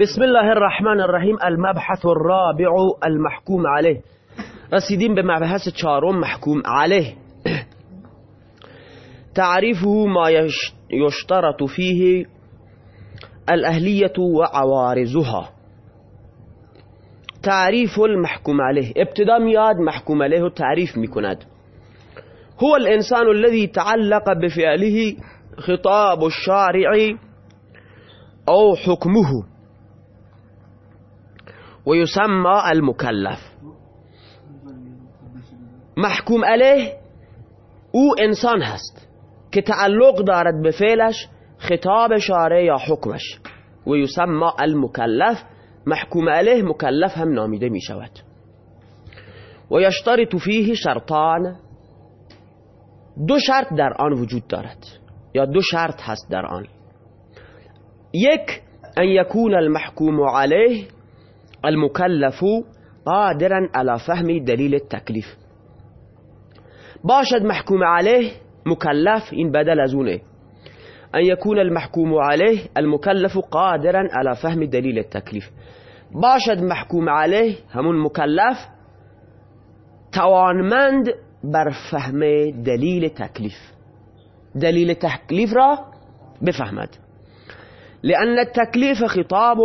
بسم الله الرحمن الرحیم المبحث الرابع المحكوم عليه. رسیدیم به مبحث چهارم محکوم علیه تعریفه ما يشترط فيه الأهلية وعوارضها. تعریف المحكوم عليه. ابتدا میاد محکوم عليه و تعریف میکند هو الإنسان الذي تعلق بفعله خطاب الشارع أو حكمه. ويسمى المكلف. محکوم علیه أو انسان هست که تعلق دارد به خطاب شارع یا حکمش. و یسمى المکلف محکوم علیه مکلف هم نامیده می شود و شرطان. دو شرط در آن وجود دارد یا دو شرط هست در آن. یک ان یکون المحکوم علیه المكلف قادرا على فهم دلیل التکلیف باشد محکوم علیه مکلف این بدل از اونه أن يكون المحكوم عليه المكلف قادرا على فهم دلیل التکلیف باشد محکوم علیه همون مکلف توانمند بر فهم دلیل تکلیف دلیل تکلیف را بفهمد. لأن التکلیف خطاب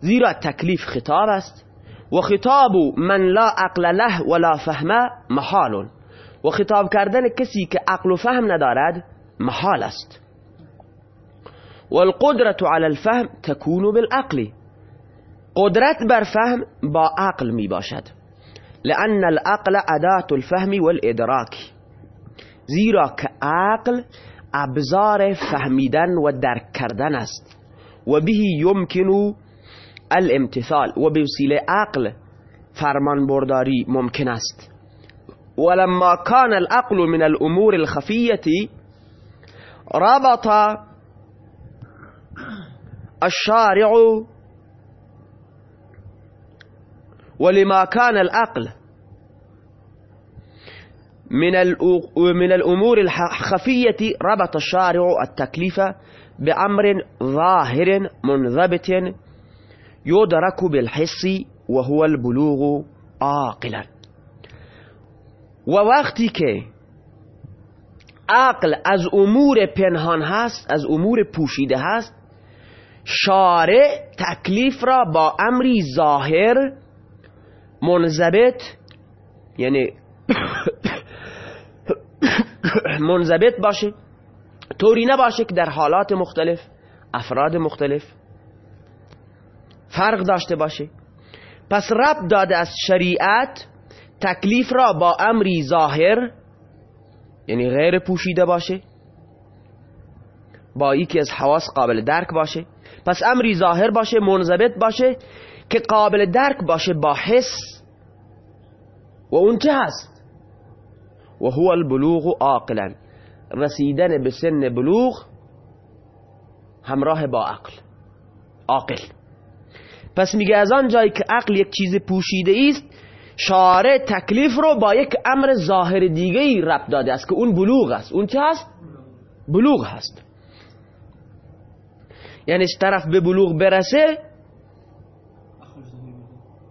زیرا تکلیف خطاب است. و خطاب من لا عقل له ولا فهم محال. و خطاب کردن کسی که عقل و فهم ندارد محال است. والقدرة على الفهم تكون بالعقل. قدرت بر فهم با عقل می باشد. لأن العقل أداة الفهم والادراک زیرا که عقل ابزار فهمیدن و درک کردن است. وبه یمکن الامتثال و به عقل فرمان برداری ممکن است. ولما كان العقل من الأمور الخفية ربط الشارع ولما كان العقل من من الأمور الخفية ربط الشارع التكليف بأمر ظاهر منضبط يدرك بالحس وهو البلوغ عاقلا. و وقتی که عقل از امور پنهان هست از امور پوشیده هست شارع تکلیف را با امری ظاهر منضبط یعنی منضبط باشه طوری نباشه که در حالات مختلف افراد مختلف فرق داشته باشه. پس ربط داده از شریعت تکلیف را با امری ظاهر یعنی غیر پوشیده باشه با یکی از حواس قابل درک باشه. پس امری ظاهر باشه منضبط باشه که قابل درک باشه با حس و اون چه هست. و هو البلوغ عاقلا. رسیدن به سن بلوغ همراه با عقل. عاقل. پس میگه از آن جایی که عقل یک چیز پوشیده است شارع تکلیف رو با یک امر ظاهر دیگه ای ربط داده است که اون بلوغ است اون چه هست؟ بلوغ هست یعنی طرف به بلوغ برسه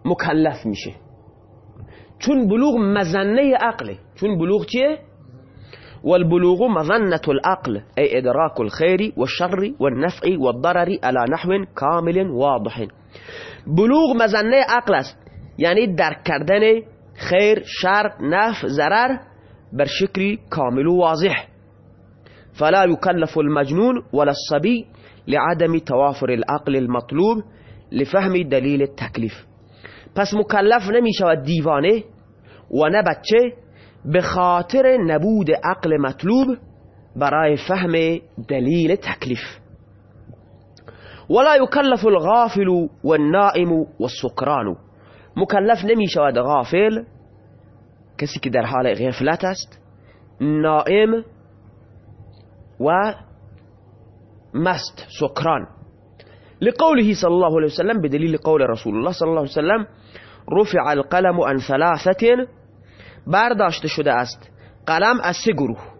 مکلف میشه چون بلوغ مظنه عقله چون بلوغ چیه؟ والبلوغ مظنة العقل أي إدراك الخير والشر والنفع والضرر على نحو كامل واضح. بلوغ مظنه عقل است. یعنی درک کردن خیر شر نفع ضرر بر و واضح. فلا يكلف المجنون ولا الصبي لعدم توافر العقل المطلوب لفهم دلیل التکلیف پس مکلف نمی شود دیوانه و به خاطر نبود عقل مطلوب برای فهم دلیل تکلیف. ولا يكلف الغافل والنائم والسكران. مکلف نمی شود غافل کسی که در حال غفلت است نائم و مست سکران. لقوله صلى الله عليه وسلم بدليل قول رسول الله صلى الله عليه وسلم رفع القلم عن ثلاثة برداشته شده است. قلم از سه گروه.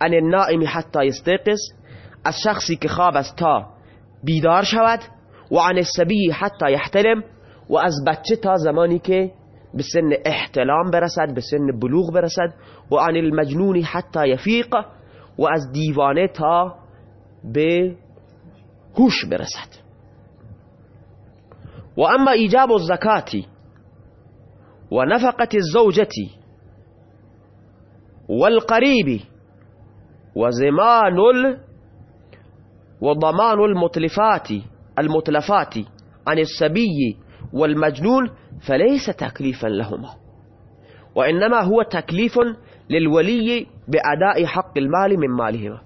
عن النائم حتی یستيقظ از شخصی که خواب است تا بیدار شود و عن الصبی حتی یحتلم و از بچه تا زمانی که به سن احتلام برسد به سن بلوغ برسد و عن المجنون حتی یفیق و از دیوانه تا به هوش برسد. و اما ایجاب الزکاتی و نفقت الزوجتی والقريب وزمان وضمان المتلفات المتلفات عن السبي والمجنون فليس تكليفا لهما. وإنما هو تكليف للولي بأداء حق المال من مالهما.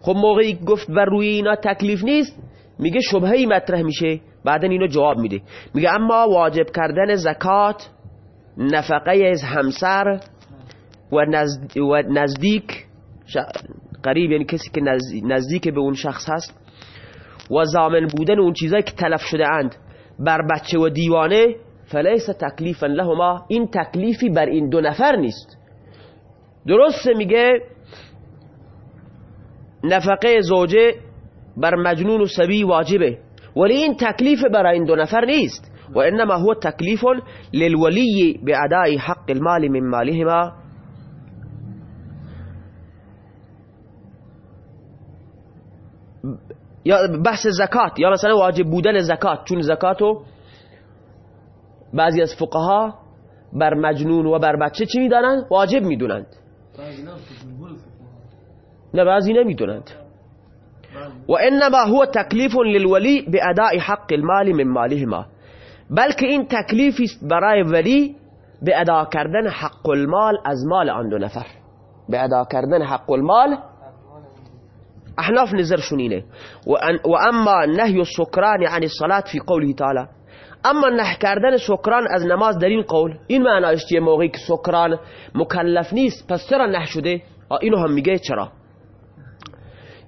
خب موقعی گفت بر روی اینا تکلیف نیست؟ میگه شبهه‌ای مطرح میشه بعدا اینو جواب میده. میگه اما واجب کردن زکات نفقه از همسر و, نزدیک قریب یعنی کسی که نزدیک به اون شخص هست و ضامن بودن اون چیزایی که تلف شده اند بر بچه و دیوانه فلیس تکلیفا لهما. این تکلیفی بر این دو نفر نیست. درسته میگه نفقه زوجه بر مجنون و سبی واجبه ولی این تکلیف برای این دو نفر نیست. و انما هو تکلیف للولی بأداء حق المال من مالهما. یا بحث زکات یا مثلا واجب بودن زکات. چون زکاتو بعضی از فقها بر مجنون و بر بچه چی می‌دانند؟ واجب می‌دونند. نه بعضی نمی‌دونند. و انما هو تکلیف للولی بأداء حق المال من مالهما. بلکه این تکلیفی است برای ولی به ادا کردن حق المال از مال آن دو نفر. به ادا کردن حق المال أحناف نظرشون اینه و اما نهی السکران عن الصلاة فی قوله تعالی أما نهی کردن سکران از نماز در این قول. این معنایش چیه موقعی که سکران مکلف نیست پس چرا نهی شده. اینو هم میگه چرا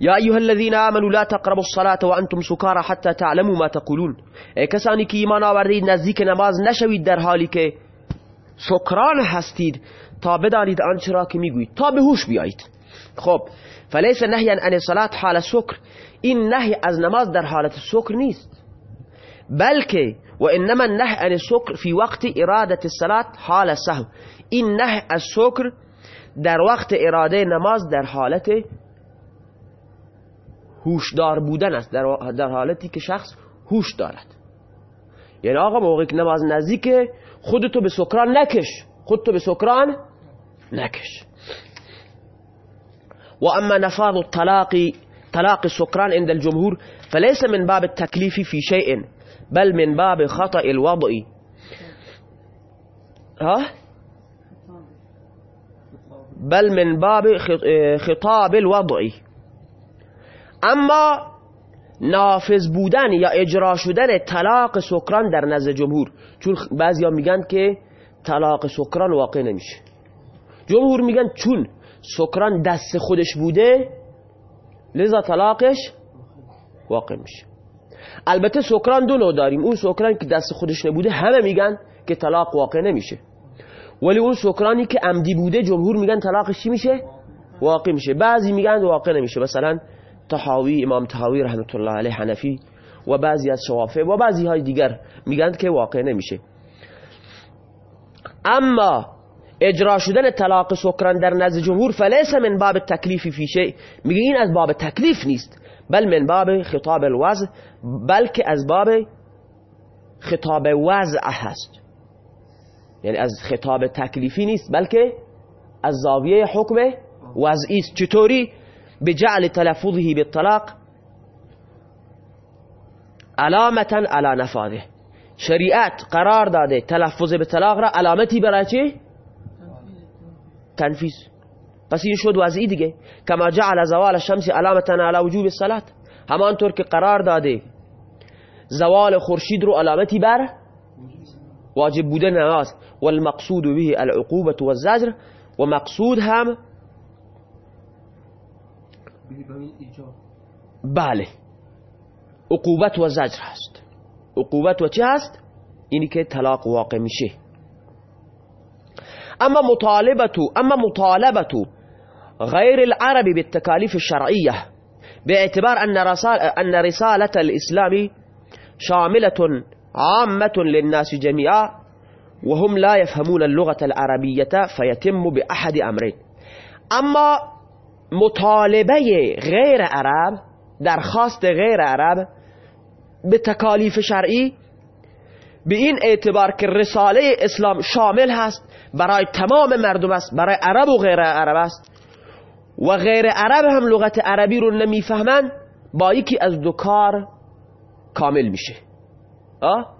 یا ایها الذين آمنوا لا تقربوا الصلاة وأنتم سكارى حتى تعلموا ما تقولون. ای کسانی که ایمان آوردید نزدیک نماز نشوید در حالی که سکران هستید. تا بدانید آنچه را که میگویید. تا به هوش بیایید. خب فلیس نهیا عن الصلاة حال السكر این نهی از نماز در حالت سکر نیست. بلکه و انما النهي عن السكر في وقت إرادة الصلاة حال الصحو این نهی از سکر در وقت إرادة نماز در حالت هوشدار بودن است. در, در حالتی که شخص هوش دارد. یعنی آقا موقعی که نماز نزدیکه خودتو به سکران نکش. خودتو به سکران نکش. و اما نفاذ الطلاق طلاق السكران عند الجمهور فليس من باب التكليف في شيء بل من باب خطأ الوضع. ها؟ بل من باب خطاب الوضع. أما نافذ بودن یا اجرا شدن طلاق سکران در نزد جمهور. چون بعضیا میگن که طلاق سکران واقع نمیشه. جمهور میگن چون سکران دست خودش بوده لذا طلاقش واقع میشه. البته سکران دو نوع داریم. اون سکران که دست خودش نبوده همه میگن که طلاق واقع نمیشه. ولی اون سکرانی که عمدی بوده جمهور میگن طلاقش چی میشه؟ واقع میشه. بعضی میگن واقع نمیشه. مثلا طحاوی امام طحاوی رحمت الله علیه حنفی و بعضی از شوافع و بعضی های دیگر میگن که واقع نمیشه. اما اجرا شدن طلاق سکران در نزد جمهور فلیس من باب التكليف في شيء. میگه این از باب تکلیف نیست بل من باب خطاب الوضع بلکه از باب خطاب وضع هست. یعنی از خطاب تکلیفی نیست بلکه از زاویه حکم وضعی است. چطوری؟ بجعل تلفظه بالطلاق علامتا على نفاذه. شریعت قرار داده تلفظ به طلاق را علامتی برای چی؟ تنفیذ پس این شد وضعی دیگه کما جعل زوال الشمس علامتا على وجوب الصلاة. همانطور که قرار داده. زوال خورشید رو علامتی بر واجب بودن نماز والمقصود به العقوبة والزجر. ومقصود هم؟ بله. عقوبت و زجر هست. عقوبت و چه هست؟ اینی که طلاق واقع میشه. أما مطالبتو أما مطالبتو غير العرب بالتكاليف الشرعية باعتبار أن, رسال أن رسالة الإسلام شاملة عامة للناس جميعا وهم لا يفهمون اللغة العربية فيتم بأحد أمرين. أما مطالبه غیر عرب درخواست غیر عرب شرعی به این اعتبار که رساله إسلام شامل هست برای تمام مردم است برای عرب و غیر عرب است. و غیر عرب هم لغت عربی رو نمی‌فهمند با یکی از دو کار کامل میشه. آه؟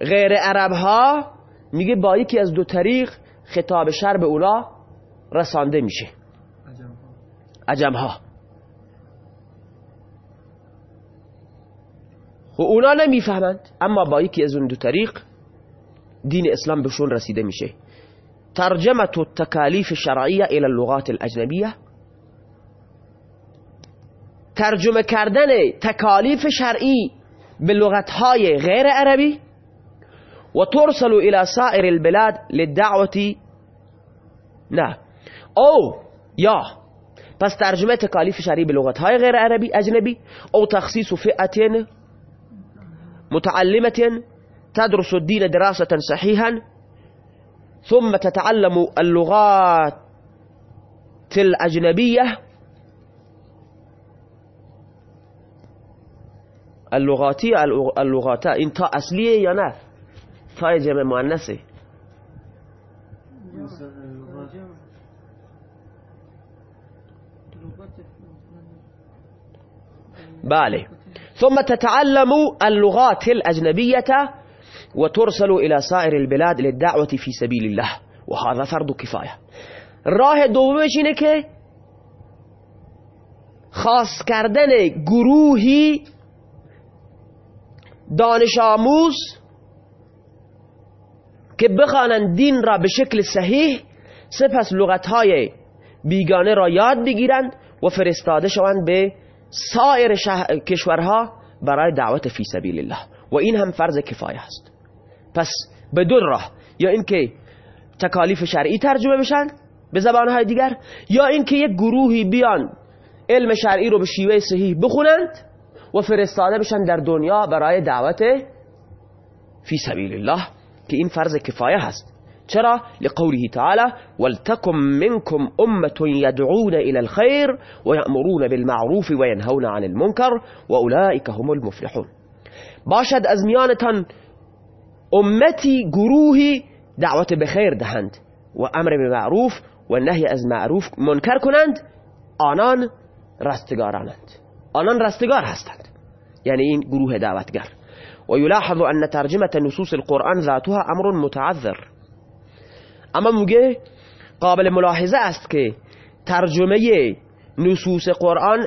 غیر عرب ها میگه با یکی از دو طریق خطاب شرع به اونا رسانده میشه. عجم ها. و اونا نمی‌فهمند اما با یکی از اون دو طریق دین اسلام بهشون رسیده میشه ترجمة التكاليف الشرعية إلى اللغات الاجنبیه ترجمة کردن تکالیف شرعی به لغت های غیر عربی. و إلى سائر البلاد للدعوة. نه. أو یا. پس ترجمة تکالیف شرعی به لغت های غیر عربی اجنبی. أو تخصیص فئة متعلمة. تدرس الدين دراسة صحيحا ثم تتعلم اللغات الأجنبية. اللغاتية اللغات انت أصلية يا ناس تای جمع مؤنثه بله ثم تتعلم اللغات الأجنبية. وترسل إلى سائر البلاد للدعوة في سبيل الله. وهذا فرض كفاية. راه دومش اینه خاص کردن گروهی دانش آموز که بخوانند دین را به شکل صحیح سپس لغتهای بیگانه را یاد بگیرند و فرستاده شوند به سایر کشورها برای دعوت فی سبیل الله. و این هم فرض کفایه است. پس به دو راه. یا اینکه تکالیف شرعی ترجمه بشن به زبانهای دیگر یا اینکه یک گروهی بیان علم شرعی رو به شیوه صحیح بخونند و فرستاده بشن در دنیا برای دعوت فی سبیل الله که این فرض کفایه هست. چرا؟ لقوله تعالى ولتكن منكم امه يدعون الى الخير ويأمرون بالمعروف وينهون عن المنكر واولئك هم المفلحون. باشد از میانتان امتی گروهی دعوت به خیر دهند و أمر به معروف و نهی از معروف منکر کنند آنان رستگارانند آنان رستگار هستند. یعنی این گروه دعوتگر. ويلاحظ أن ترجمة نصوص القرآن ذاتها أمر متعذر. أما میگه قابل ملاحظه است که ترجمه نصوص قرآن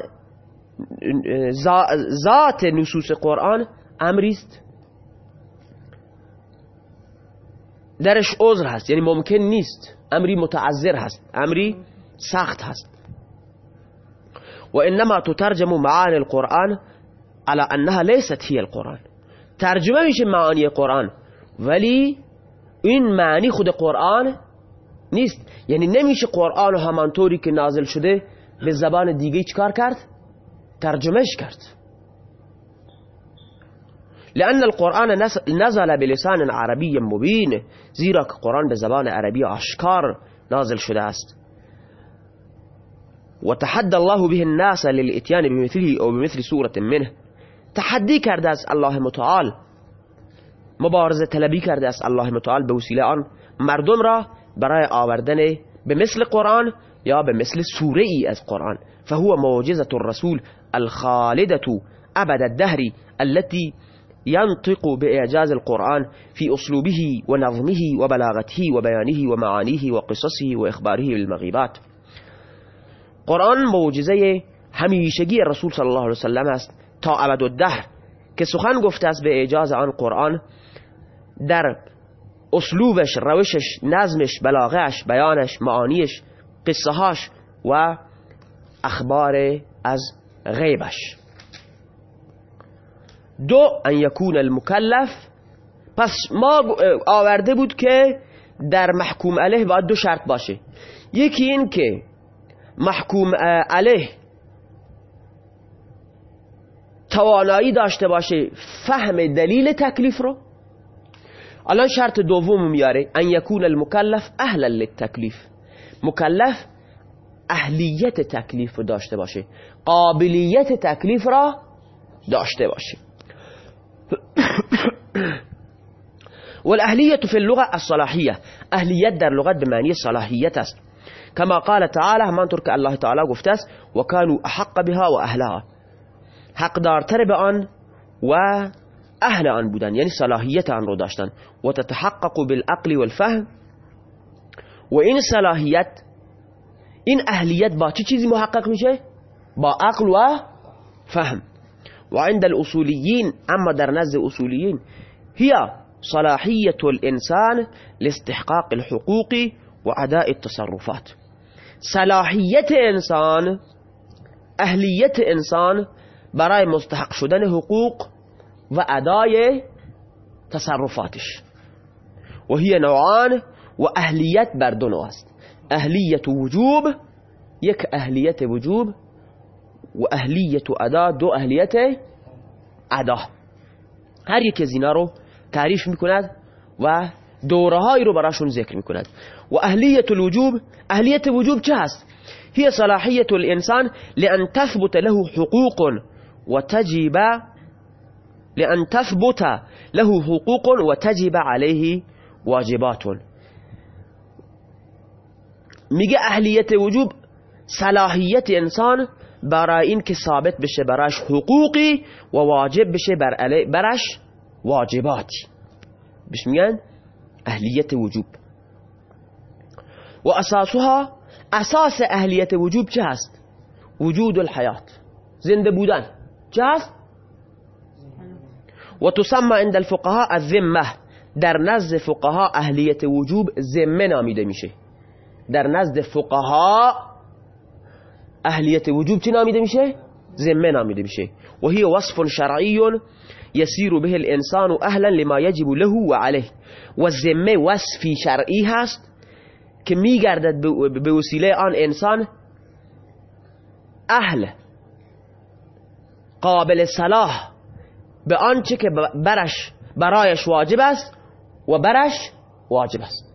ذات نصوص قرآن امری است؟ درش عذر هست یعنی ممکن نیست امری متعذر هست امری سخت هست. و انما تترجم معاني القرآن على انها ليست هي القرآن. ترجمه میشه معانی قرآن ولی این معنی خود قرآن نیست. یعنی نمیشه قرآن همانطوری که نازل شده به زبان دیگه چکار کرد؟ ترجمهش کرد. لأن القرآن نزل بلسان عربی مبین زیرا که قرآن به زبان آشکار نازل شده است. وتحدى الله به الناس للإتيان بمثله أو بمثل سورة منه. تحدی کرده الله متعال. مبارزه طلبی کرده الله متعال به وسیله آن. مردم را برای آوردن به مثل قرآن یا به مثل سوره ای از قرآن. فهو معجزة الرسول الخالدة أبد الدهر التي ينطق بإعجاز القرآن في أسلوبه ونظمه وبلاغته وبيانه ومعانيه وقصصه وإخباره بالمغيبات قرآن معجزة همیشگی رسول صلی الله علیه وسلم است تا ابد الدهر که سخن است به اعجاز آن قرآن در اسلوبش روشش نظمش بلاغتش بیانش معانیش قصه هاش و أخبار از غیبش. دو ان یکون المکلف. پس ما آورده بود که در محکوم علیه باید دو شرط باشه. یکی این که محکوم علیه توانایی داشته باشه فهم دلیل تکلیف رو. الان شرط دوم میاره. ان یکون المکلف أهلا للتكليف. مکلف اهلیت تکلیف رو داشته باشه. قابلیت تکلیف را داشته باشه. والأهلية في اللغة الصلاحية اهلیت در لغت به معنی صلاحیت است كما قال تعالى همانطور که الله تعالى گفته است وكانوا أحق بها وأهلها حق دارتر به آن و بودن. یعنی صلاحیت آن رو داشتن. و تتحقق بالعقل والفهم. و این صلاحیت این اهلیت با چه محقق میشه با عقل و فهم. وعند الأصوليين أما در نزد اصولیین هي صلاحية الإنسان لاستحقاق الحقوق وأداء التصرفات. صلاحیت إنسان اهلیت إنسان برای مستحق شدن حقوق و تصرفاتش. وهي نوعان و اهلیت بر دو نوع است اهلیت وجوب یک اهلیت وجوب و اهلیت أدا دو اهلیت أدا. هر یک از اینا رو تعریف میکند و دوره رو براشون ذکر میکند وأهلية الوجوب اهلیت وجوب چه هست؟ هي صلاحية الإنسان لأن تثبت له حقوق وتجب لأن تثبت له حقوق وتجب عليه واجبات. میگه اهلیت وجوب صلاحیت إنسان برای این که ثابت بشه براش حقوقی و واجب بشه بر برش واجباتی بش میگن اهلیت وجوب. و اساسها اساس اهلیت وجوب چه هست؟ وجود الحیات. زنده بودن. چه هست؟ و تسمى عند الفقهاء الذمه در نزد فقها اهلیت وجوب ذمه نامیده میشه. در نزد فقها اهلیت وجوب چی نامیده میشه ذمه نامیده میشه و هي وصف شرعی يسير به الإنسان أهلا لما يجب له وعليه. و ذمه وصفی شرعی هست که میگردد به وسیله آن إنسان؟ أهل. قابل صلاح. به آنچه که برش برایش واجب است و برش واجب است.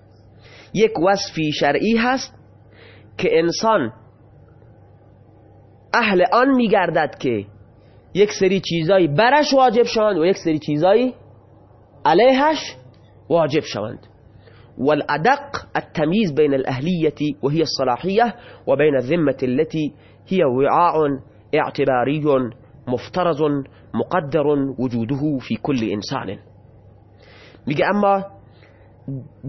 یک وصفی شرعی هست که انسان أهل آن میگردد که یک سری چیزایی برش واجب شوند و یک سری چیزایی علیهش واجب شوند. والأدق التمييز بين الأهلية وهي الصلاحية وبين الذمة التي هي وعاء اعتباري مفترض مقدر وجوده في كل إنسان. میگه اما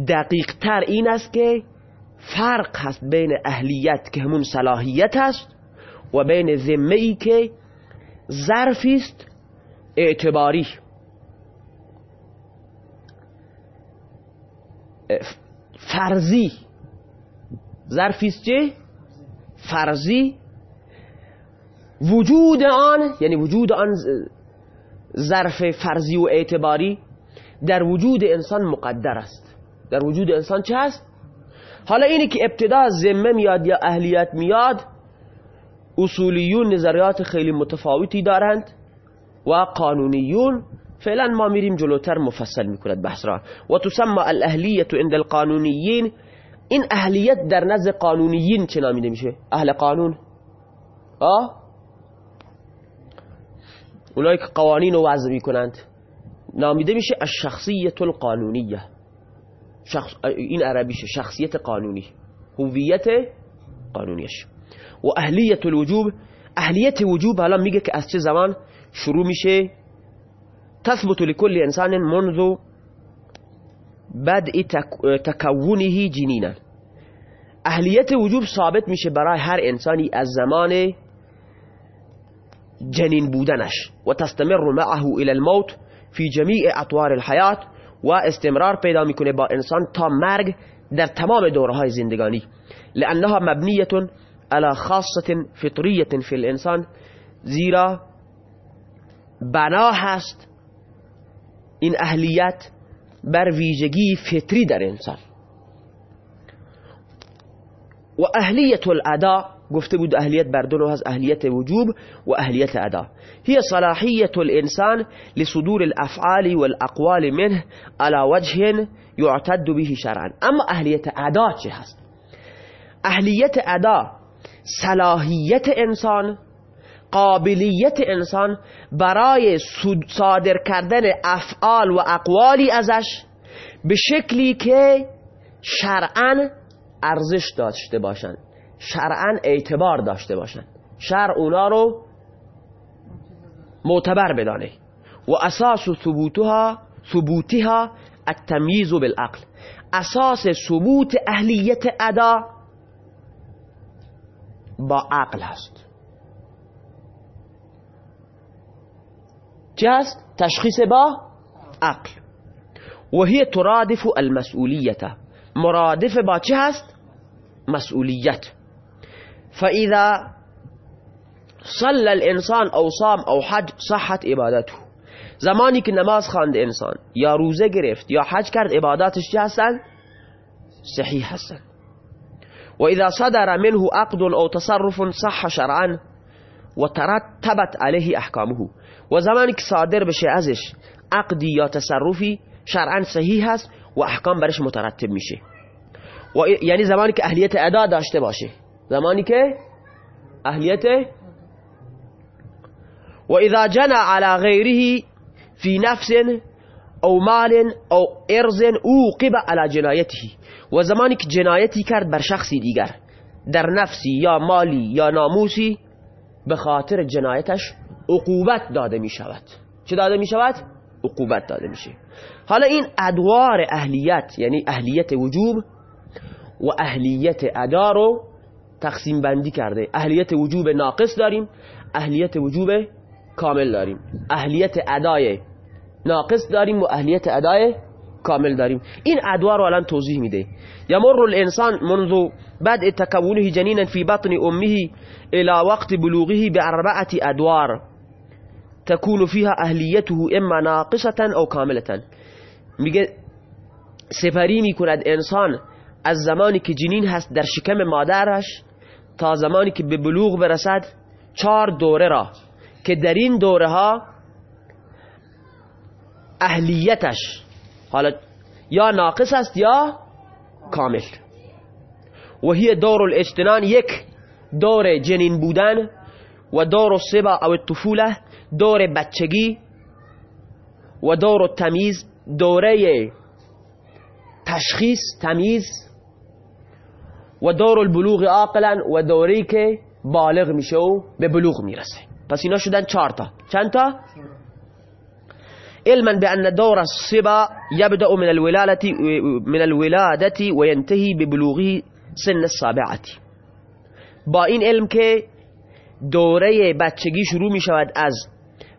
دقیق تر این است که فرق هست بین اهلیت که همون صلاحیت هست و بین ذمه ای که ظرفی است اعتباری فرضی ظرفیست چه؟ فرضی وجود آن یعنی وجود آن ظرف فرضی و اعتباری در وجود انسان مقدر است در وجود انسان چه هست؟ حالا اینی که ابتدا ذمه میاد یا اهلیت میاد اصولیون نظریات خیلی متفاوتی دارند و قانونیون فعلا ما میریم جلوتر مفصل می‌کند بحث را. و تسمى الاهلیت عند القانونیین. این اهلیت در نزد قانونیین چه نامیده میشه اهل قانون. آه اونایی که قوانین رو وضع می‌کنند. نامیده میشه الشخصية القانونية. شخص این عربیشه شخصیت قانونی. هویت قانونیش. وأهلية الوجوب اهلیت وجوب حالا میگه که از چه زمان شروع میشه تثبت لكل إنسان منذ بدء تكونه جنینا اهلیت وجوب ثابت میشه برای هر انسانی از زمان جنین بودنش و تستمر معه إلى الموت في جميع أطوار الحياة و استمرار پیدا میکنه با انسان تا مرگ در تمام دورهای زندگانی. لأنها مبنية على خاصة فطرية في الإنسان. زیرا بنا هست این اهلیت بر ویژگی فطری در انسان. و اهلیت الأدا بود اهلیت بر دو اهلیت وجوب وأهلية هي صلاحية الإنسان لصدور الأفعال والأقوال منه على وجه يعتد به شرعا. أما أهلیت أدا چه هست؟ اهلیت صلاحیت انسان قابلیت انسان برای صادر کردن افعال و اقوالی ازش به شکلی که شرعا ارزش داشته باشند شرعا اعتبار داشته باشند. شرع اونا رو معتبر بدانه. وأساس ثبوتها ثبوتها التمييز بالعقل. اساس ثبوت اهلیت ادا با عقل هست چه هست؟ تشخیص با عقل وهي ترادف المسؤولية مرادف با چه هست؟ مسئولیت فإذا صلى الإنسان أو صام أو حج صحت عبادته زمانی که نماز خواند انسان یا روزه گرفت یا حج کرد عباداتش چه هستن؟ صحیح هستن و اذا صدر منه عقد أو تصرف صح شرعا و ترتبت علیه احکامه و زمانی که صادر بشه أزش عقدی یا تصرفی شرعا صحیح هست و برش مترتب میشه. و یعنی زمانی که اهلیت داشته باشه. زمانی که اهلیت وإذا جنى على غيره في نفس أو مال أو عرض عوقب على جنايته و زمانی که جنایتی کرد بر شخصی دیگر در نفسی یا مالی یا ناموسی به خاطر جنایتش عقوبت داده می شود. چه داده می شود؟ عقوبت داده میشه حالا این ادوار اهلیت یعنی اهلیت وجوب و اهلیت ادا رو تقسیم بندی کرده. اهلیت وجوب ناقص داریم اهلیت وجوب کامل داریم. اهلیت ادای ناقص داریم و اهلیت ادای کامل داریم. این ادوار رو الان توضیح میده. یمر الانسان منذ بدء تکونه جنینا فی بطن امه الى وقت بلوغه باربعه ادوار. تكون فيها اهلیته اما ناقصة او كاملة میگه سپری می‌کند انسان از زمانی که جنین هست در شکم مادرش تا زمانی که به بلوغ برسد چهار دوره را که در این دوره ها اهلیتش حالا یا ناقص است یا کامل وهي دور الاجتنان یک دور جنین بودن و دور الصبا أو الطفولة دور بچگی و دور تمیز دوره تشخیص تمیز و دور البلوغ عاقلا و دوری که بالغ میشه و به بلوغ میرسه. پس اینا شدن چهار تا. چند تا؟ علما بأن دور الصبا يبدأ من الولادة من الولادة وينتهي ببلوغه سن السابعة. با این علم که دوره بچگی شروع می شود از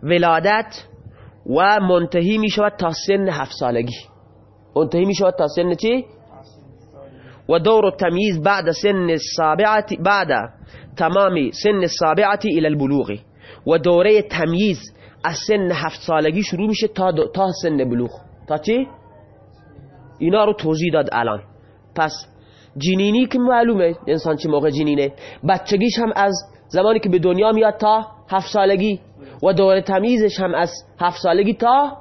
ولادت و منتهی می شود تا سن هفت سالگی. منتهی می شود تا سن چی؟ و دور بعد سن السابعة بعد تمام سن السابعة إلى البلوغ. و دوره از سن هفت سالگی شروع میشه تا, تا سن بلوغ. تا چی؟ اینا رو توضیح داد الان. پس جنینی که معلومه انسان چی موقع جنینه؟ بچگیش هم از زمانی که به دنیا میاد تا هفت سالگی و دوره تمیزش هم از هفت سالگی تا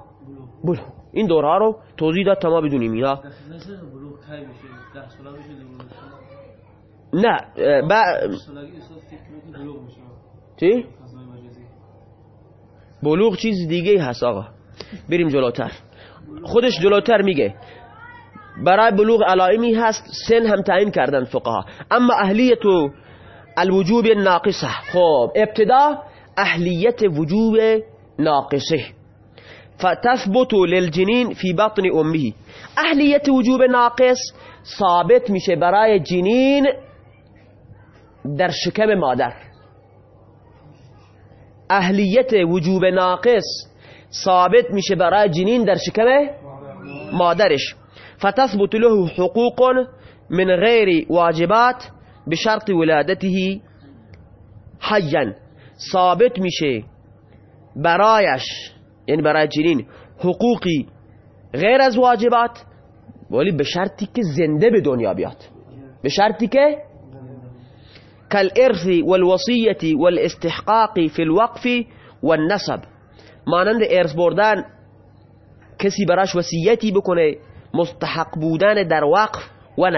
بلوغ. این دوره ها رو توضیح داد تا ما بدونیم اینا. نه با چی؟ بلوغ چیز دیگه هست آقا. بریم جلوتر. خودش جلوتر میگه. برای بلوغ علائمی هست سن هم تعیین کردن فقها. اما اهلیت الوجوب ناقصه. خب ابتدا اهلیت وجوب ناقصه. فتثبت للجنین فی بطن امه اهلیت وجوب ناقص ثابت میشه برای جنین در شکم مادر. اهلیت وجوب ناقص ثابت میشه برای جنین در شکم مادرش. فتثبت له حقوق من غیر واجبات بشرط ولادته حیا. ثابت میشه برایش یعنی برای جنین حقوقی غیر از واجبات ولی به شرطی که زنده به دنیا بیاد. به شرطی که كالإرث والوصية والاستحقاق في الوقف والنسب مانند إرث بردن کسی براش وصیتی بکنه مستحق بودن در وقف و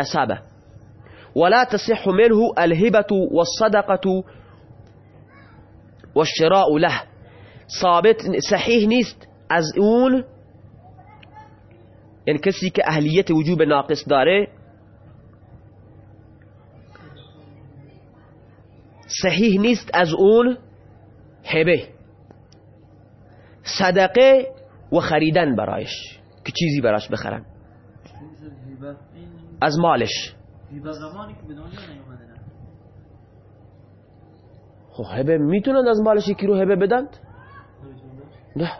ولا تصح منه الهبة والصدقة والشراء له. ثابت صحیح نیست از اون یعنی کسی که وجوب ناقص داره صحیح نیست از اون هبه. صدقه و خریدن برایش که چیزی براش بخرن. از مالش. خب هبه می‌تونند از مالش یکی رو هبه بدند؟ نه.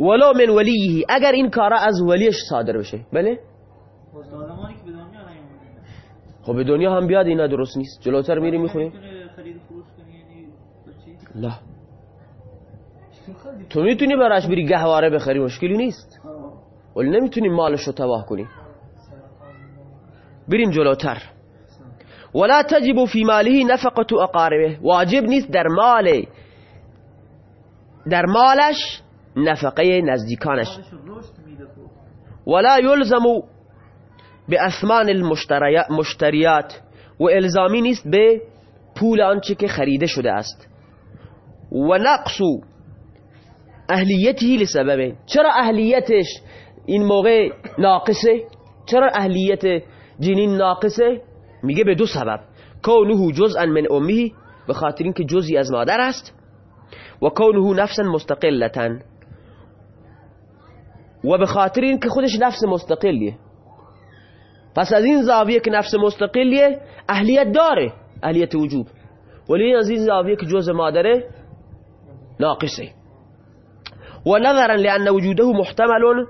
ولو من وليه اگر این کارا از ولیش صادر بشه. بله؟ خب به دنیا هم بیاد اینا درست نیست. جلوتر میری می‌خونیم نه تو می‌تونی براش بری گهواره بخری مشکلی نیست. ولی نمی‌تونی مالش رو تباه کنی. بریم جلوتر. ولا تجب في ماله نفقة أقاربه. واجب نیست در مال در مالش نفقه نزدیکانش. ولا يلزم بأثمان المشتریات و الزامی نیست به پول آنچه که خریده شده است. و نقص اهلیته لسببين چرا اهلیتش این موقع ناقصه؟ چرا اهلیت جنین ناقصه؟ میگه به دو سبب. كونه جزءا من أمه به خاطر اینکه جزئی از مادر است. وكونه نفسا مستقلة. و به خاطر اینکه خودش نفس مستقلیه. پس از این زاویه که نفس مستقلیه اهلیت داره اهلیت وجوب ولی از این زاویه که جزء مادره ناقصه. ونظرا لأن وجوده محتمل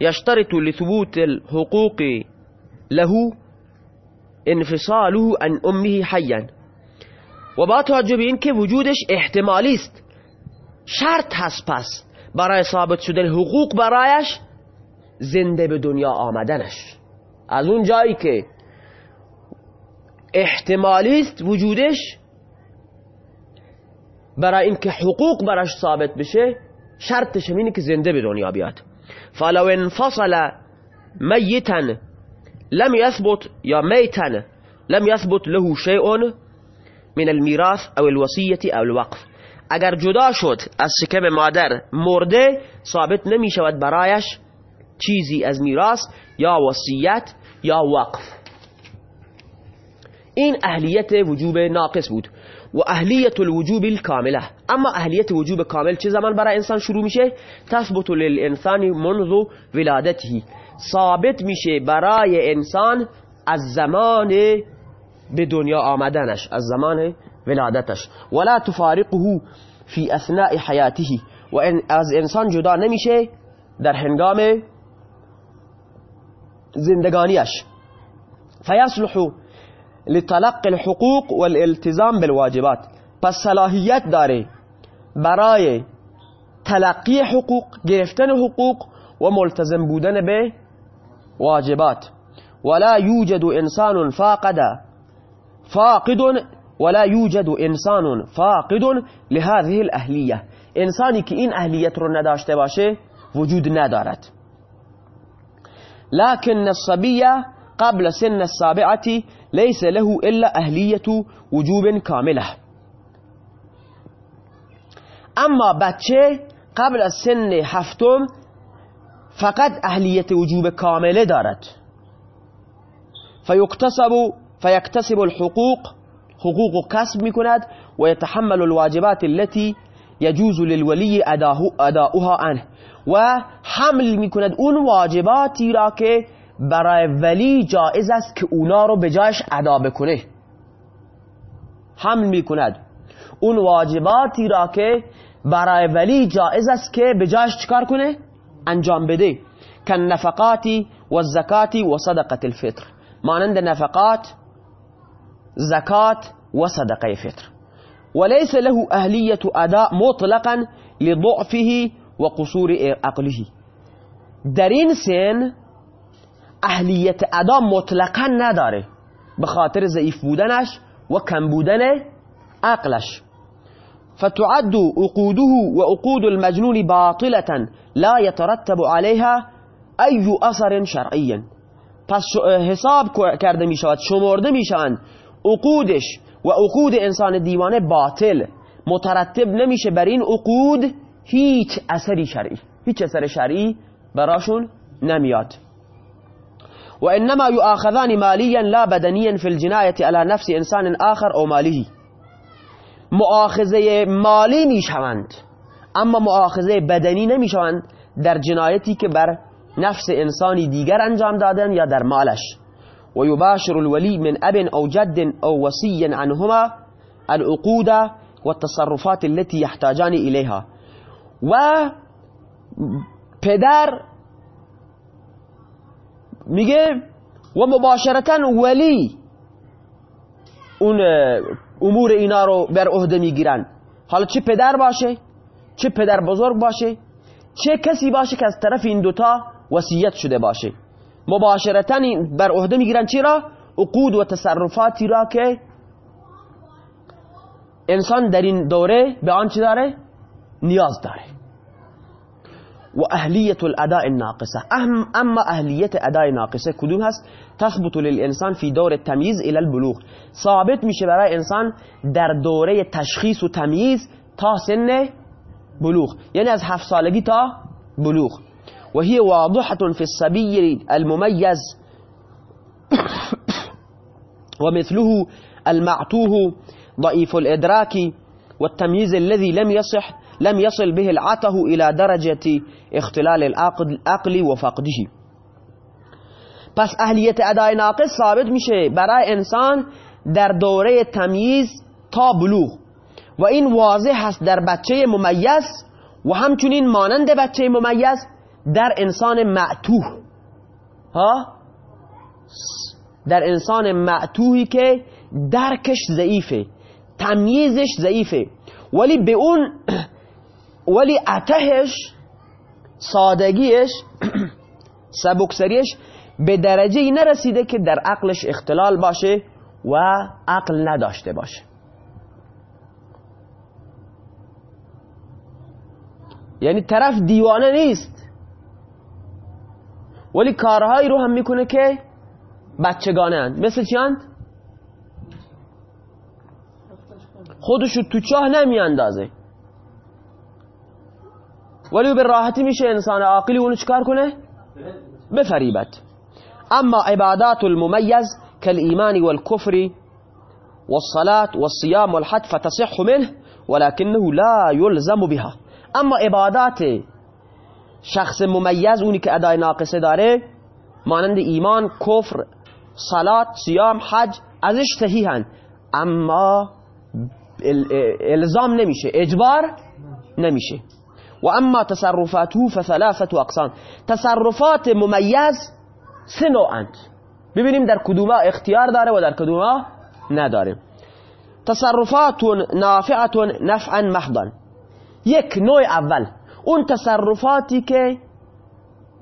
يشترط لثبوت الحقوق له انفصاله عن أمه حيا. و با توجه به این که وجودش احتمالی است. شرط هست پس برای ثابت شدن حقوق برایش زنده به دنیا آمدنش. از اون جایی که احتمالی است وجودش برای اینکه حقوق براش ثابت بشه شرطش اینه که زنده به دنیا بیاد. فلو انفصل ميتا لم يثبت یا میتا لم يثبت له شيء من الميراث او الوصية او الوقف. اگر جدا شد از شکم مادر مرده ثابت نمی شود برایش چیزی از میراث. یا وصیت یا وقف. این اهلیت وجوب ناقص بود و اهلیت الوجوب الكامله اما اهلیت وجوب کامل چه زمان برای انسان شروع میشه؟ تثبت للانسان منذ ولادته. ثابت میشه برای انسان از زمان به دنیا آمدنش از زمان ولادتش. ولا تفارقه في أثناء حياته. و از انسان جدا نمیشه در هنگام زندگانیش فیصلح لتلقی الحقوق والالتزام بالواجبات. پس صلاحیت داره برای تلقی حقوق گرفتن حقوق و ملتزم بودن به واجبات. ولا يوجد انسان فاقد فاقد ولا يوجد انسان فاقد لهذه الاهلیه. انسانی که این اهلیت رو نداشته باشه وجود ندارد. لكن الصبية قبل سن السابعة ليس له إلا أهلية وجوب كاملة. أما بچه قبل سن هفتم فقط اهلیت وجوب کامله دارد فيكتسب فيكتسب الحقوق حقوق کسب میکند و يتحمل الواجبات التي يجوز للولي اداؤها عنه. و حمل می‌کند اون واجباتی را که برای ولی جائز است که اونا رو به جایش ادا بکنه. حمل می‌کند. اون واجباتی را که برای ولی جائز است که به جایش چکار کنه؟ انجام بده. کن نفقاتی و زکاتی و صدقه الفطر. مانند نفقات زکات و صدقه فطر. وليس له أهلية أداء مطلقا لضعفه و قصور عقله. در این سن اهلیت ادا مطلقا نداره به خاطر ضعیف بودنش و کم بودن عقلش. فتعد عقوده وعقود المجنون باطلة لا يترتب عليها أي أثر شرعي پس حساب کرده می شود شمرده می و عقود انسان دیوانه باطل مترتب نمیشه بر این عقود هیچ اثری شرعی. هیچ اثر شرعی براشون نمیاد. وإنما يؤاخذان ماليا لا بدنيا في الجناية على نفس إنسان آخر أو ماله مؤاخذه مالی می‌شوند اما مؤاخذه بدنی نمی‌شوند در جنایتی که بر نفس انسانی دیگر انجام دادن یا در مالش. و یباشر الولی من أب أو جد أو وصی عنهما العقود والتصرفات التي يحتاجان إليها. و پدر میگه و مباشرتا ولی اون امور اینا رو بر عهده میگیرن. حالا چه پدر باشه؟ چه پدر بزرگ باشه؟ چه کسی باشه که از طرف این دوتا وصیت شده باشه؟ مباشرتا بر عهده می‌گیرن. چی را عقود و تصرفاتی را که انسان در این دوره به آن چی داره؟ نیاز داره. وأهلية الأداء الناقصة. اما اهلیت اداء ناقصه کدوم هست؟ تثبت للانسان في دور التمييز إلى البلوغ. ثابت میشه برای انسان در دوره تشخیص و تمیز تا سن بلوغ. یعنی از هفت سالگی تا بلوغ. وهي واضحة في الصبي المميز. ومثله المعتوه ضعيف الإدراك والتمييز الذي لم يصح لم يصل به العته إلى درجة اختلال العقل وفقده. پس اهلیت ادای ناقص ثابت میشه. برای انسان در دوره تمییز تا بلوغ. و این واضح است در بچه ممیز و همچنین مانند بچه ممیز در انسان معتوه. ها؟ در انسان معتوهی که درکش ضعیفه تمییزش ضعیفه. ولی به اون ولی عتهش سادگیش سبکسریش به درجه ای نرسیده که در عقلش اختلال باشه و عقل نداشته باشه. یعنی طرف دیوانه نیست. ولی کارهایی رو هم می‌کنه که بچگانه هند مثل چیند؟ خودشو تو چاه نمیاندازه ولی به راحتی میشه انسان عاقلی اونو چکار کنه؟ بفریبد اما عبادات المميز كالإيمان والكفر والصلاة والصيام والحج فتصح منه ولكنه لا يلزم بها اما عبادات شخص ممیز اونی که ادای ناقصه داره مانند ایمان کفر صلات صیام حج ازش صحیحن اما الزام نمیشه اجبار نمیشه. وأما تصرفاته فثلاثة أقسام. تصرفات ممیز سه نوعند ببینیم در کدوما اختیار داره و در کدوما نداره. تصرفات نافعة نفعا محضا. یک نوع اول. اون تصرفاتی که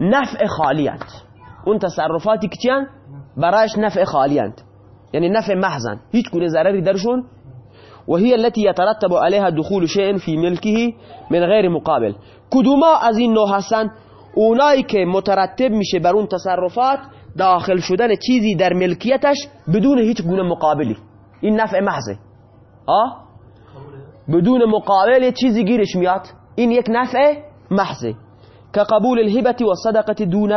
نفع خالی اون تصرفاتی که چیان؟ برایش نفع خالی یعنی نفع محض هیچ گونه ضرری درشون وهي التي يترتب عليها دخول شيء في ملكه من غير مقابل. کدوما از این نوع هستن؟ اونایی که مترتب میشه بر اون تصرفات داخل شدن چیزی در ملکیتش بدون هیچ گونه مقابلی. این نفع محضه. آه؟ بدون مقابل چیزی گیرش میاد. این یک نفع محضه که قبول الهبت و صدقه دون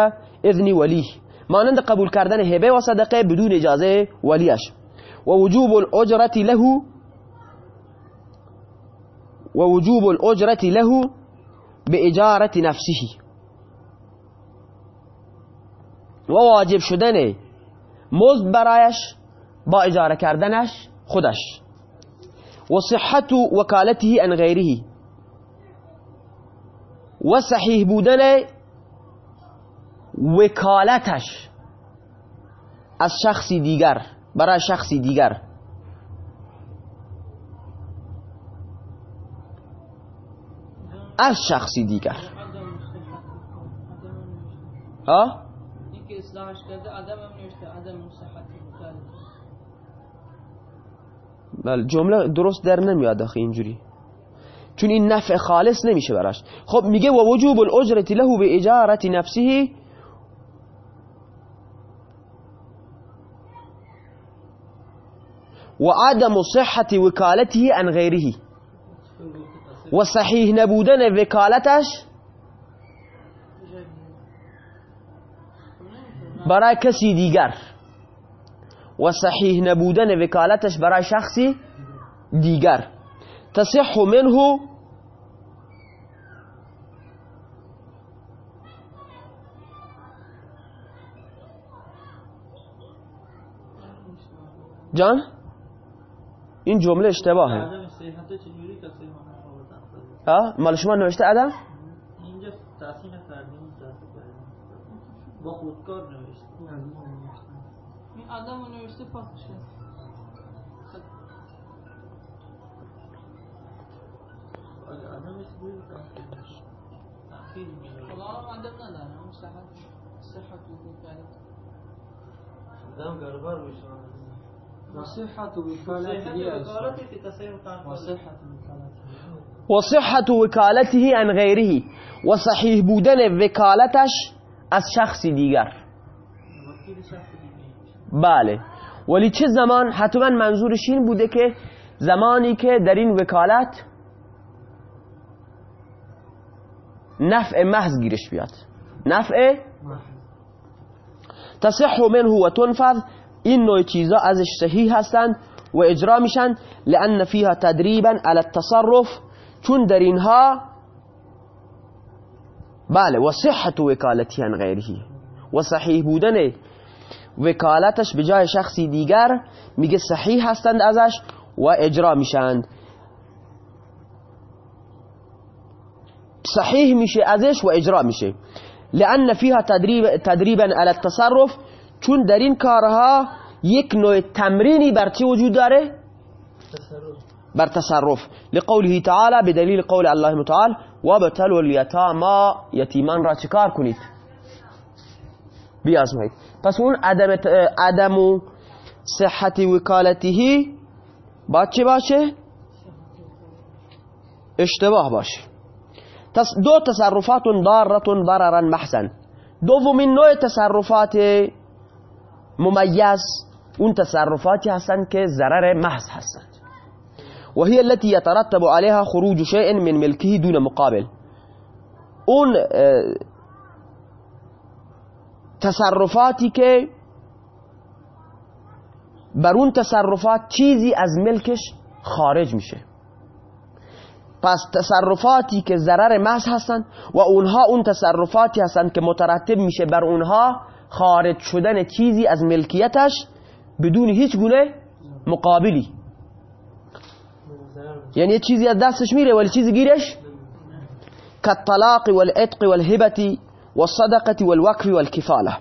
إذن ولی مانند قبول کردن هبة و صدقة بدون اجازة ولیش. و وجوب الاجرت له ووجوب الأجرة له بإجارة نفسه. وواجب شدن مزد برایش با اجاره کردنش خودش. و صحة وكالته عن غيره. و صحیح بودن وکالتش از شخصی دیگر برای شخصی دیگر. از شخصی دیگر. ها؟ بله جمله درست در نمیاد آخه اینجوری. چون این نفع خالص نمیشه براش. خب میگه و وجوب الاجرت له به اجارت نفسه. و عدم صحت وکالته عن غیره. و صحیح نبودن وکالتش؟ برای کسی دیگر. و صحیح نبودن وکالتش برای شخصی دیگر. تصح منه جان؟ این جمله اشتباهه. ها مال شما نوشته ادم اینجا تحصیل کردیم با خودکار نوشته. این آدم رو صحت صحت آدم گربار میشه وصحة وصحة وكالته عن غيره وصحيح بودن وكالتش از شخص دیگر. بله. ولی چه زمان؟ حتما منظورش این بوده که زمانی که در این وکالت نفع محض گیرش بیاد. نفع تصح منه و تنفذ. این نوع چیزا ازش صحیح هستند و اجرا میشن. لان فيها تدریبا على التصرف. چون در اینها بله و صحت وکالتی عن غیره و صحیح بودن وکالتش به جای شخصی دیگر میگه صحیح هستند ازش و اجرا میشند صحیح میشه ازش و اجرا میشه لأن فيها تدريب تدريبا على التصرف چون در این کارها یک نوع تمرینی بر چی وجود داره؟ بر تصرف. لقوله تعالى بدلیل قول الله متعال وابتلوا اليتامى یتیمان را چکار کنید؟ بیازمایید. پس اون عدم, عدم صحت وکالتهی با چه باشه؟ اشتباه باشه. دو تصرفات ضارة ضررا محضا. دومین نوع تصرفات ممیز اون تصرفاتی هستند که ضرر محض هستند و هي التي يترتب عليها خروج شيء من ملكه دون مقابل. اون تصرفاتی که بر اون تصرفات چیزی از ملکش خارج میشه. پس تصرفاتی که ضرر محض هستند و اونها اون تصرفاتی هستند که مترتب میشه بر اونها خارج شدن چیزی از ملکیتش بدون هیچ گونه مقابلی. یعنی یه چیزی از دستش میره ولی چیزی گیرش كالطلاق والعتق والهبة والصدقة والوقف والكفالة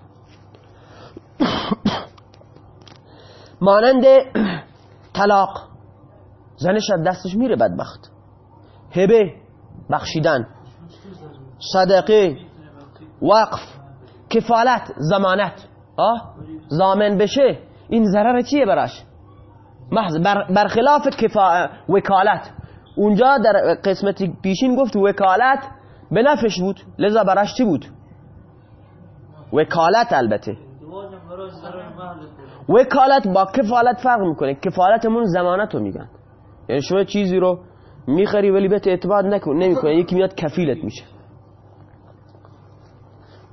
مانند طلاق زنش از دستش میره بدبخت. هبه بخشیدن. صدقه وقف کفالت ضمانت آه؟ ضامن بشه. این ضرر چیه براش؟ محض برخلاف کفا... وکالت. اونجا در قسمت پیشین گفت وکالت به نفعش بود. لذا براش چی بود؟ وکالت البته. وکالت با کفالت فرق می‌کنه. کفالتمون ضمانت رو میگن یعنی شما چیزی رو میخری ولی بهت اعتبار نکن نمیکنه یکی میاد کفیلت میشه.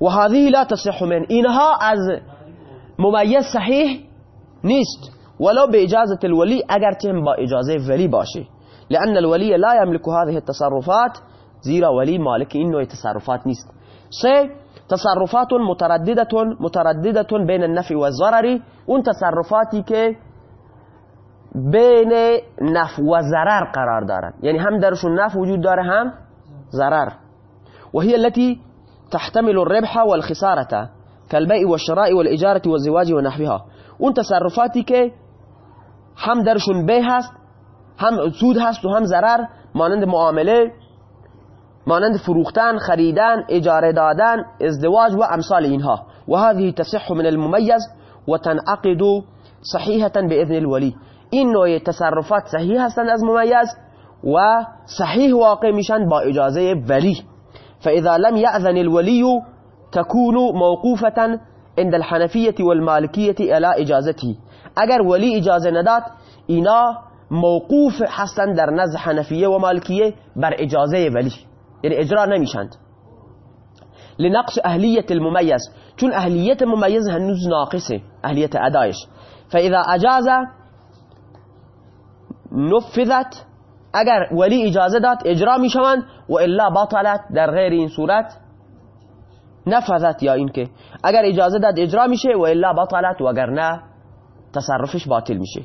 و هذه لا تصح من. اینها از ممیز صحیح نیست. ولو بإجازة الولي اگرچه با اجازه ولی باشه. لأن الولي لا يملك هذه التصرفات زیرا ولی مالک این نوع تصرفات نیست. سه تصرفات مترددة مترددة بين النفع والضرر. اون تصرفاتی که بین نفع و ضرر قرار دارن. یعنی هم درشون نفع وجود داره هم ضرر. و هي التي تحتمل الربح والخسارة كالبيع والشراء والإجارة والزواج ونحوها. اون تصرفاتی که هم درشون به هست هم سود هست و هم ضرر مانند معامله مانند فروختن خریدن اجاره دادن ازدواج و امثال اینها. وهذه تصح من المميز وتنعقد صحيحة بإذن الولي این نوع تصرفات صحیح هستند از ممیز و صحیح واقع میشن با اجازه ولی. فإذا لم يأذن الولي تكون موقوفة عند الحنفية والمالكية إلى إجازته اگر ولی اجازه نداد اینا موقوف هستند در نزد حنفیه و مالکیه بر اجازه ولی. یعنی اجرا نمیشند. لنقص اهلیت المميز چون اهلیت ممیز هنوز ناقصه اهلیت ادایش. فإذا اجاز نفذت. اگر ولی اجازه داد اجرا می شوند و الا بطلت در غیر این صورت نفذت یا اینکه اگر اجازه داد اجرا میشه و الا بطلت و اگر نه تصرفش باطل میشه.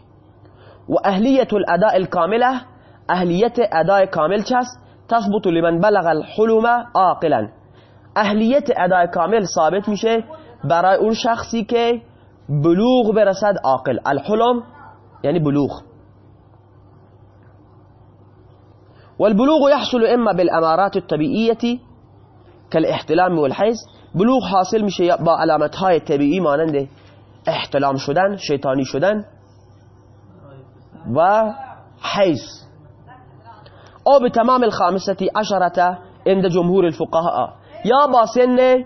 و أهلية الأداء الكاملة اهلیت اداء کامل چیست تثبت لمن بلغ الحلم عاقلا. اهلیت اداء کامل ثابت میشه برای اون شخصی که بلوغ برسد عاقل. الحلم یعنی بلوغ. والبلوغ يحصل إما بالأمارات الطبيعية كالاحتلام والحيض. بلوغ حاصل میشه با علامت های طبیعی مانند احتلام شدن شیطانی شدن و حیض أو به تمام الخامسة عشرة عند جمهور الفقهاء. یا با سن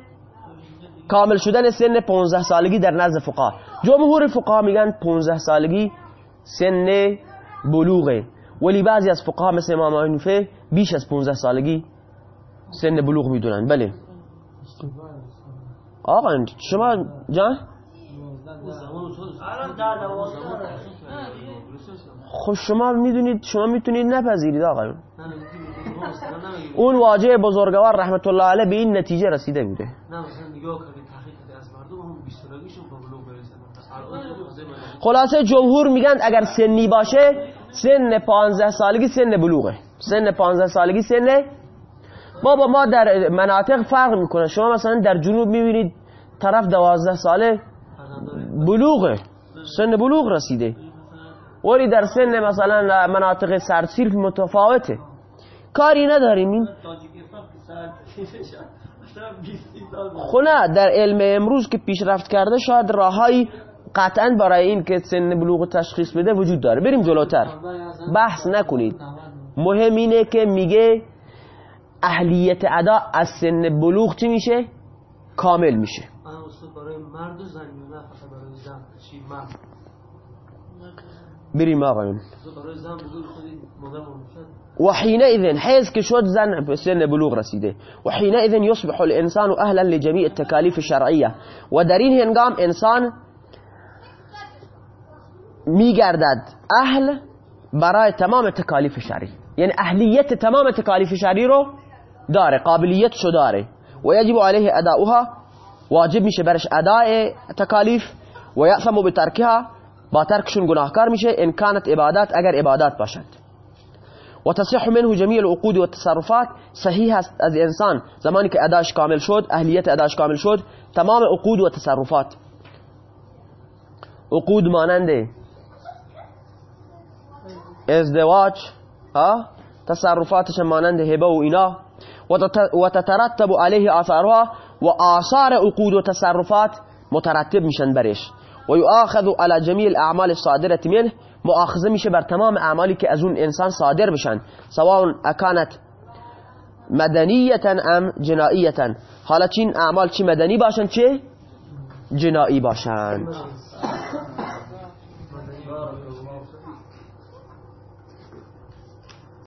کامل شدن سن 15 سالگی در نزد فقها جمهور فقها میگن 15 سالگی سن بلوغه. ولی بعضی از فقها مثل امام حنیفه بیش از 15 سالگی سن بلوغ می‌دونن. بله. آقا شما جان؟ خب شما می‌دونید شما می‌تونید نپذیرید آقا. اون واجه بزرگوار رحمت الله علیه به این نتیجه رسیده بوده. خلاصه جمهور میگن اگر سنی باشه سن 15 سالگی سن بلوغه. سن 15 سالگی سن بابا ما در مناطق فرق می‌کنه. شما مثلا در جنوب می‌بینید طرف 12 ساله بلوغه. سن بلوغ رسیده. ولی در سن مثلا مناطق سرسیرف متفاوته. کاری نداریم. این خونه در علم امروز که پیشرفت کرده شاید راههایی قطعا برای این که سن بلوغ تشخیص بده وجود داره. بریم جلوتر. بحث نکنید. مهم اینه که میگه اهلیت ادا از سن بلوغ چی میشه؟ کامل میشه. بریم آقایون. و حينئذ حین که به سن بلوغ رسیده. و حينئذ يصبح الانسان اهلا لجميع التكاليف در این هنگام انسان میگردد أهل برای تمام تکالیف شرعی یعنی اهلیت تمام تکالیف شرعی رو داره قابلیت شو داره. و یجب علیه اداؤها واجب میشه برش اداء تکالیف. و یأثم بترکها با ترکشون گناهکار میشه. ان کانت عبادات اگر عبادات باشند و تصح منه جميع العقود و تصرفات صحیح است از انسان. زمانی که اداش کامل شد اهلیت اداش کامل شد تمام عقود و تصرفات. عقود ماننده ازدواج ها؟ تصرفاتش مانند هبه و اینا. و تترتب علیه آثارها و آثار عقود و تصرفات مترتب میشن برش. و یؤاخذ على جميع الاعمال الصادره منه. مؤاخذه میشه بر تمام اعمالی که از اون انسان صادر بشن. سواء اکانت مدنية أم جنائية حالا چین اعمال چی مدنی باشن؟ چه جنایی باشند